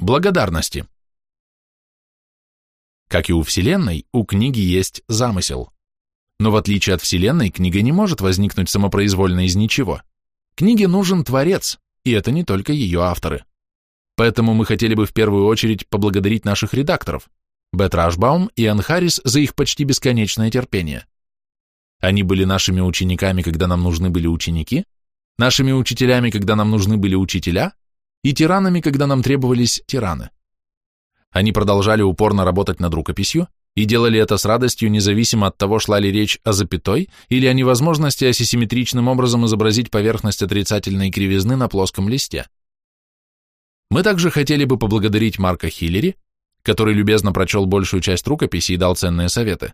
Благодарности. Как и у Вселенной, у книги есть замысел. Но в отличие от Вселенной, книга не может возникнуть самопроизвольно из ничего. Книге нужен творец, и это не только ее авторы. Поэтому мы хотели бы в первую очередь поблагодарить наших редакторов, Бет Рашбаум и Энн Харрис за их почти бесконечное терпение. Они были нашими учениками, когда нам нужны были ученики, нашими учителями, когда нам нужны были учителя, и тиранами, когда нам требовались тираны. Они продолжали упорно работать над рукописью и делали это с радостью, независимо от того, шла ли речь о запятой или о невозможности асимметричным образом изобразить поверхность отрицательной кривизны на плоском листе. Мы также хотели бы поблагодарить Марка Хиллери, который любезно прочел большую часть рукописи и дал ценные советы,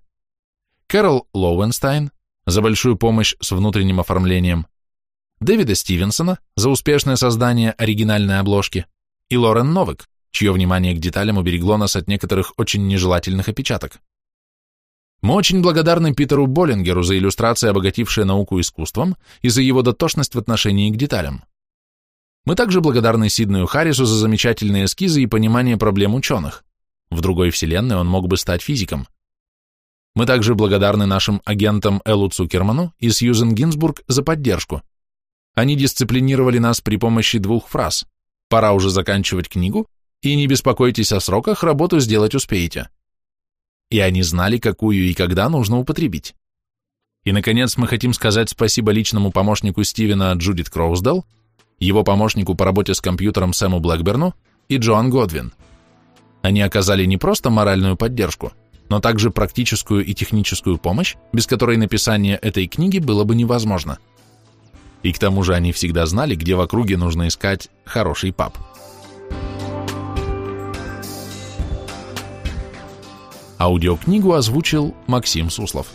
Кэрол Лоуэнстайн за большую помощь с внутренним оформлением, Дэвида Стивенсона за успешное создание оригинальной обложки и Лорен Новик, чье внимание к деталям уберегло нас от некоторых очень нежелательных опечаток. Мы очень благодарны Питеру Боллингеру за иллюстрации, обогатившие науку искусством, и за его дотошность в отношении к деталям. Мы также благодарны Сиднею Харрису за замечательные эскизы и понимание проблем ученых. В другой вселенной он мог бы стать физиком. Мы также благодарны нашим агентам Эллу Цукерману и Сьюзен Гинзбург за поддержку. Они дисциплинировали нас при помощи двух фраз «Пора уже заканчивать книгу» и «Не беспокойтесь о сроках, работу сделать успеете». И они знали, какую и когда нужно употребить. И, наконец, мы хотим сказать спасибо личному помощнику Стивена Джудит Кроуздал, его помощнику по работе с компьютером Сэму Блэкберну и Джоан Годвин. Они оказали не просто моральную поддержку, но также практическую и техническую помощь, без которой написание этой книги было бы невозможно – и к тому же они всегда знали, где в округе нужно искать хороший паб. Аудиокнигу озвучил Максим Суслов.